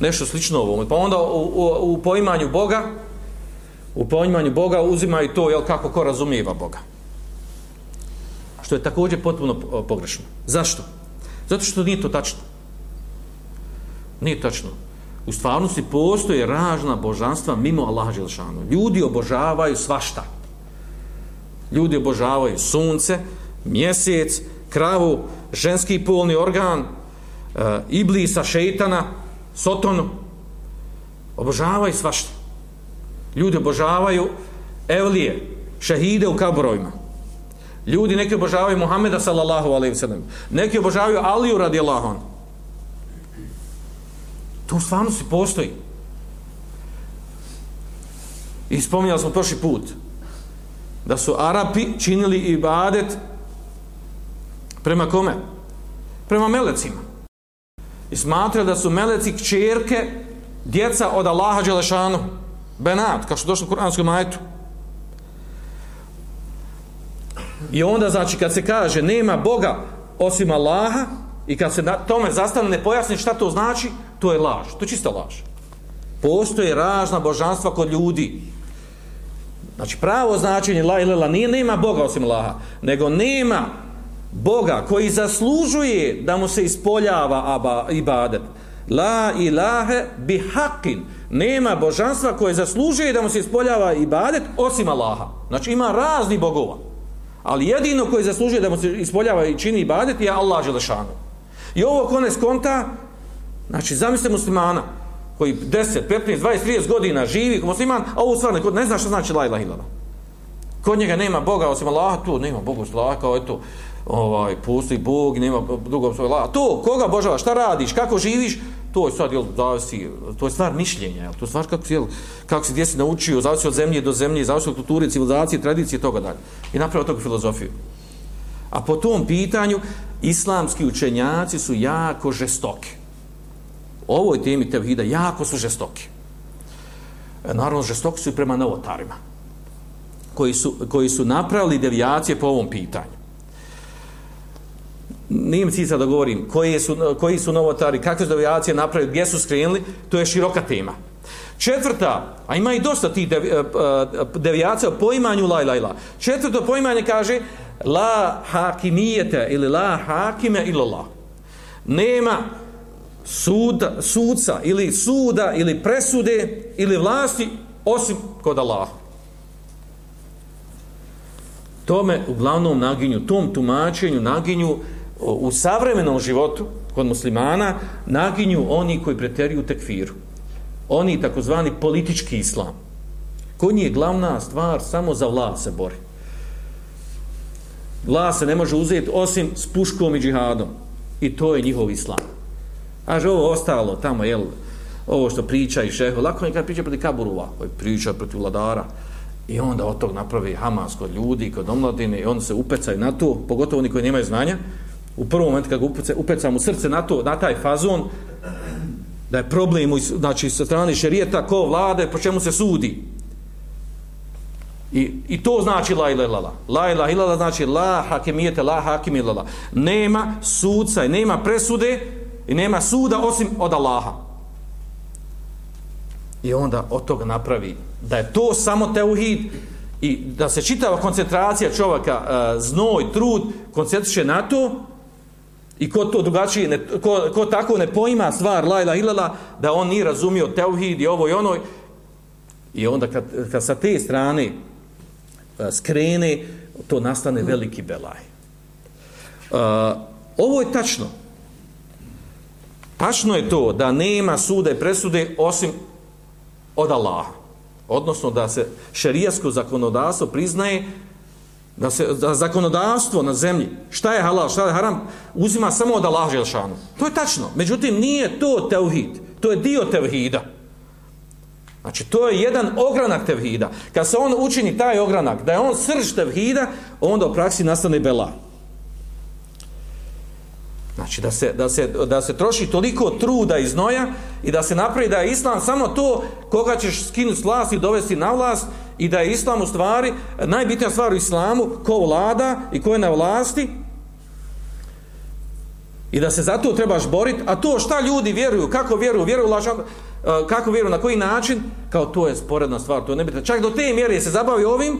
nešto slično ovom. Pa onda u, u, u poimanju Boga, u poimanju Boga uzimaju to jel, kako ko razumijeva Boga. Što je također potpuno e, pogrešno. Zašto? Zato što nije to tačno. Nije tačno. U stvarnosti postoje ražna božanstva mimo Allaha Đelšanu. Ljudi obožavaju svašta. Ljudi obožavaju sunce, mjesec, kravu, ženski polni organ, e, iblisa, šeitana, Sotonu, obožavaju svašta. Ljudi obožavaju evlije, šehide u kaborovima. Ljudi neki obožavaju Muhameda sallallahu alaihi sallam. Neki obožavaju Aliju radi Allahon. To u stvarnosti postoji. I spominjali smo prošli put da su Arapi činili ibadet prema kome? Prema melecima i smatrali da su meleci kćerke djeca od Allaha Đelešanu. Benat, kao što došlo u Kur'anskom majetu i onda znači kad se kaže nema Boga osim Allaha i kad se na tome zastane ne pojasni šta to znači to je laž, to je čista laž. Postoje ražna božanstva kod ljudi. Znači pravo značenje la ilala nije nema Boga osim Allaha nego nema Boga koji zaslužuje da mu se ispoljava aba, ibadet. La ilahe bi hakin. Nema božanstva koje zaslužuje da mu se ispoljava ibadet osim Allaha. Znači ima razni bogova. Ali jedino koji zaslužuje da mu se ispoljava i čini ibadet je Allah Želešanu. I ovo kone skonta, znači zamislite muslimana koji 10, 15, 20, 30 godina živi kao musliman, a ovo stvarno ne zna što znači la ilaha illallah. Kod njega nema Boga osim Allaha, tu nema Boga osim Allaha, kao eto, ovaj, pusti Bog, nema drugog svoj la. To, koga božava, šta radiš, kako živiš, to je sad, jel, zavisi, to je stvar mišljenja, jel, to je stvar kako, jel, kako si gdje si naučio, zavisi od zemlje do zemlje, zavisi od kulture, civilizacije, tradicije, toga dalje. I napravo toga filozofiju. A po tom pitanju, islamski učenjaci su jako žestoki. Ovoj temi tevhida jako su žestoki. E, naravno, žestoki su i prema novotarima, koji su, koji su napravili devijacije po ovom pitanju nije mi da govorim koji su, koji su novotari, kakve su devijacije napravili, gdje su skrenuli, to je široka tema. Četvrta, a ima i dosta tih e, e, devijacija o poimanju la ila ila. Četvrto poimanje kaže la hakimijete ili la hakime ila la. Nema suda, sudca ili suda ili presude ili vlasti osim kod Allaha. Tome uglavnom naginju, tom tumačenju naginju u savremenom životu kod muslimana naginju oni koji preteriju tekfiru. Oni takozvani politički islam. Kod njih je glavna stvar samo za vlast se bori. Vlast se ne može uzeti osim s puškom i džihadom. I to je njihov islam. A že ovo ostalo tamo, jel, ovo što priča i šeho, lako je priča proti kaburova, priča proti vladara. I onda od tog napravi Hamas kod ljudi, kod omladine, i onda se upecaju na to, pogotovo oni koji nemaju znanja, u prvom momentu kad upeca, upecam mu srce na to, na taj fazon, da je problem, znači, sa strane šerijeta, ko vlade, po čemu se sudi. I, I to znači la ila ilala. La ila ilala znači la hakimijete, la hakim ilala. Nema sudca i nema presude i nema suda osim od Allaha. I onda od toga napravi da je to samo teuhid i da se čitava koncentracija čovjeka, e, znoj, trud, koncentriše na to i ko to drugačije, ne, ko, ko tako ne poima stvar la ila ilala, da on nije razumio teuhid i ovo i ono. I onda kad, kad sa te strane uh, skrene, to nastane veliki belaj. Uh, ovo je tačno. Tačno je to da nema sude presude osim od Allaha. Odnosno da se šerijasko zakonodavstvo priznaje da se da zakonodavstvo na zemlji, šta je halal, šta je haram, uzima samo od Allaha Želšanu. To je tačno. Međutim, nije to tevhid. To je dio tevhida. Znači, to je jedan ogranak tevhida. Kad se on učini taj ogranak, da je on srž tevhida, onda u praksi nastane bela. Znači da se, da, se, da se troši toliko truda i znoja i da se napravi da je islam samo to koga ćeš skinuti s vlasti i dovesti na vlast i da je islam u stvari najbitnija stvar u islamu ko vlada i ko je na vlasti i da se za to trebaš boriti a to šta ljudi vjeruju, kako vjeruju, vjeruju lažan, e, kako vjeruju, na koji način kao to je sporedna stvar, to je nebitno. Čak do te mjere se zabavi ovim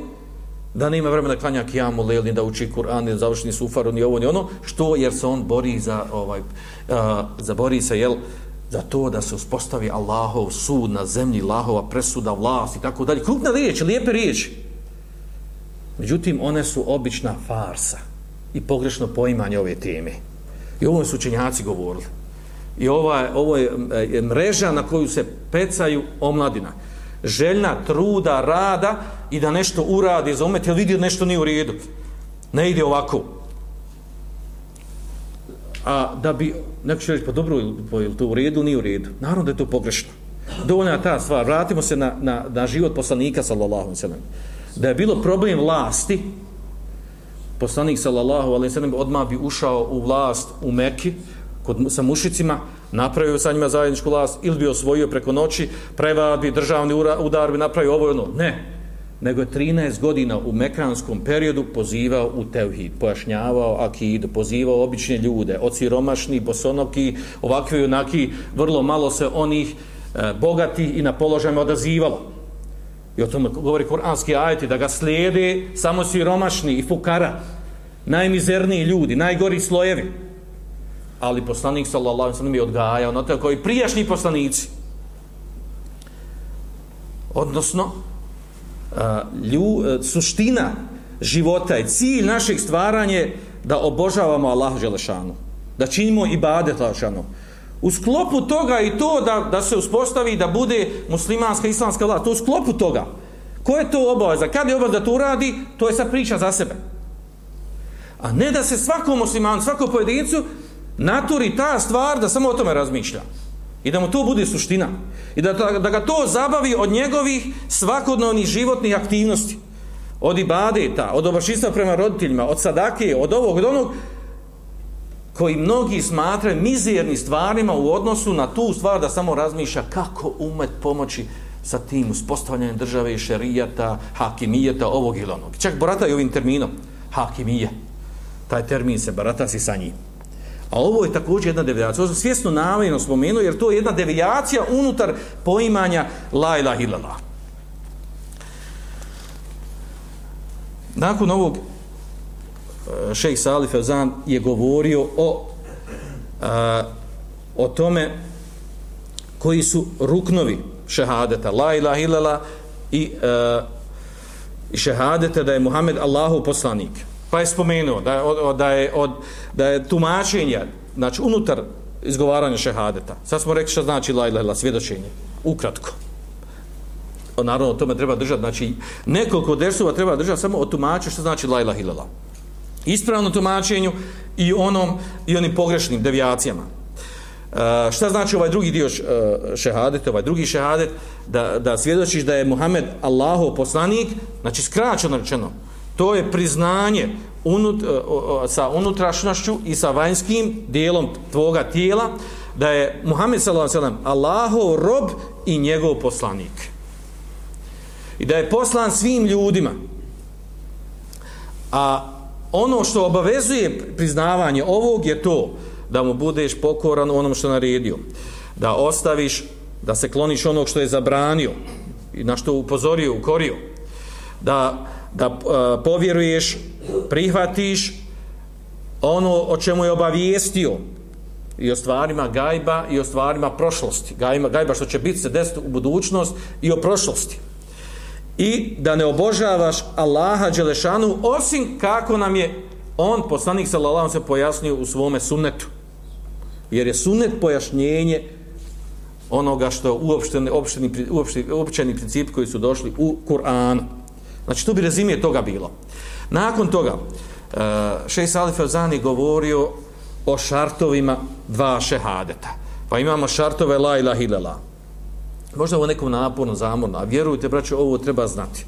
da nema vremena klanja kijamu lel, da uči Kur'an, ni završni sufaru, ni ovo, ni ono, što jer se on bori za, ovaj, e, uh, za bori se, jel, za to da se uspostavi Allahov sud na zemlji, Allahova presuda, vlast i tako dalje. Krupna riječ, lijepe riječi. Međutim, one su obična farsa i pogrešno poimanje ove teme. I ovo su učenjaci govorili. I ova, ovo je e, e, mreža na koju se pecaju omladina željna truda, rada i da nešto uradi za umet, jer vidi nešto nije u redu. Ne ide ovako. A da bi, neko će reći, pa dobro, je pa to u redu, nije u redu. Naravno da je to pogrešno. Dovoljna ta stvar. Vratimo se na, na, na život poslanika, sallallahu sallam. Da je bilo problem vlasti, poslanik, sallallahu sallam, odmah bi ušao u vlast u Mekki, kod, sa mušicima, napravio sa njima zajedničku vlast ili bi osvojio preko noći, prevad bi državni udar bi napravio ovo ono. Ne. Nego je 13 godina u mekanskom periodu pozivao u tevhid, pojašnjavao akidu, pozivao obične ljude, od siromašni, bosonoki, ovakvi onaki, vrlo malo se onih e, bogati i na položajima odazivalo. I o tome govori koranski ajeti, da ga slijede samo siromašni i fukara, najmizerniji ljudi, najgori slojevi ali poslanik sallallahu alejhi ve sellem je odgajao na to i prijašnji poslanici. Odnosno lju, e, suština života i cilj našeg stvaranja da obožavamo Allaha dželešanu, da činimo ibadet Allahšanu. U sklopu toga i to da, da se uspostavi da bude muslimanska islamska vlada. to u sklopu toga. Ko je to obaveza? Kad je obaveza da to uradi, to je sad priča za sebe. A ne da se svakom muslimanu, svakom pojedincu naturi ta stvar da samo o tome razmišlja. I da mu to bude suština. I da, da ga to zabavi od njegovih svakodnevnih životnih aktivnosti. Od ibadeta, od obašistva prema roditeljima, od sadake, od ovog, od onog koji mnogi smatraju mizerni stvarima u odnosu na tu stvar da samo razmišlja kako umet pomoći sa tim uspostavljanjem države i šerijata, hakimijeta, ovog ili onog. Čak barata i ovim terminom, hakimije. Taj termin se barata si sa njim. A ovo je također jedna devijacija. Ovo sam svjesno namjerno spomenuo, jer to je jedna devijacija unutar poimanja la ilaha illallah. Nakon ovog e, šejh Salih Fezan je govorio o a, o tome koji su ruknovi šehadeta la ilaha illallah i, a, i šehadeta da je Muhammed Allahu poslanik. Pa je spomenuo da je, od, da je, od, da je tumačenje, znači unutar izgovaranja šehadeta. Sad smo rekli što znači la ilaha svjedočenje. Ukratko. naravno, o tome treba držati, znači, nekoliko dersova treba držati samo o tumaču što znači la ilaha illallah. Ispravno tumačenju i onom, i onim pogrešnim devijacijama. Uh, šta znači ovaj drugi dio e, šehadet, ovaj drugi šehadet, da, da svjedočiš da je Muhammed Allahov poslanik, znači skraćeno rečeno, to je priznanje unut, e, sa unutrašnjošću i sa vanjskim dijelom tvoga tijela, da je Muhammed s.a.v. Allahov rob i njegov poslanik. I da je poslan svim ljudima. A ono što obavezuje priznavanje ovog je to da mu budeš pokoran onom što naredio. Da ostaviš, da se kloniš onog što je zabranio i na što upozorio, ukorio. Da, da e, povjeruješ, prihvatiš ono o čemu je obavijestio i o stvarima gajba i o stvarima prošlosti. Gajba, gajba što će biti se desiti u budućnost i o prošlosti. I da ne obožavaš Allaha Đelešanu osim kako nam je on, poslanik sallallahu se pojasnio u svome sunnetu. Jer je sunnet pojašnjenje onoga što je uopšteni, uopšteni, uopšteni, uopšteni princip koji su došli u Kur'anu. Znači, tu bi rezimije toga bilo. Nakon toga, e, uh, šej Salif Elzani govorio o šartovima dva šehadeta. Pa imamo šartove la ilaha illallah. Možda ovo nekom naporno, zamorno, a vjerujte, braću, ovo treba znati.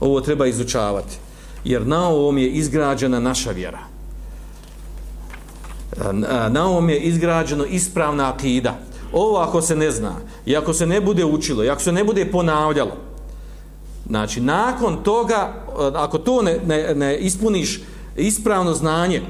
Ovo treba izučavati. Jer na ovom je izgrađena naša vjera. E, e, na ovom je izgrađeno ispravna akida. Ovo ako se ne zna, i ako se ne bude učilo, i ako se ne bude ponavljalo, znači, nakon toga, eh, ako to ne, ne, ne ispuniš ispravno znanje,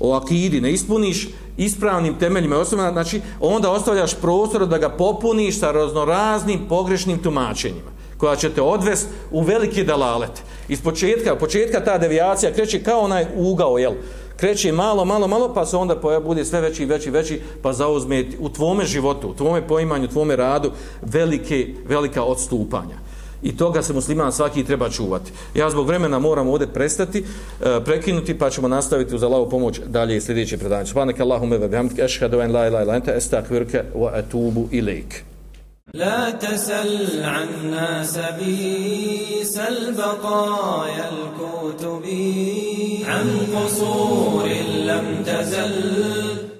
o akidi ne ispuniš ispravnim temeljima osnovama, znači onda ostavljaš prostor da ga popuniš sa raznoraznim pogrešnim tumačenjima koja će te odvesti u veliki dalalet. Iz početka, početka ta devijacija kreće kao onaj ugao, jel? Kreće malo, malo, malo, pa se onda bude sve veći, veći, veći, pa zauzme u tvome životu, u tvome poimanju, u tvome radu velike, velika odstupanja. I toga se musliman svaki treba čuvati. Ja zbog vremena moram ovdje prestati, e, prekinuti, pa ćemo nastaviti uz Allahu pomoć dalje i sljedeće predanje. Subhanak Allahumma wa bihamdika ashhadu an la ilaha illa anta astaghfiruka wa atubu ilaik. لا تسل عن ناس بي سل بقايا الكتب عن قصور لم تزل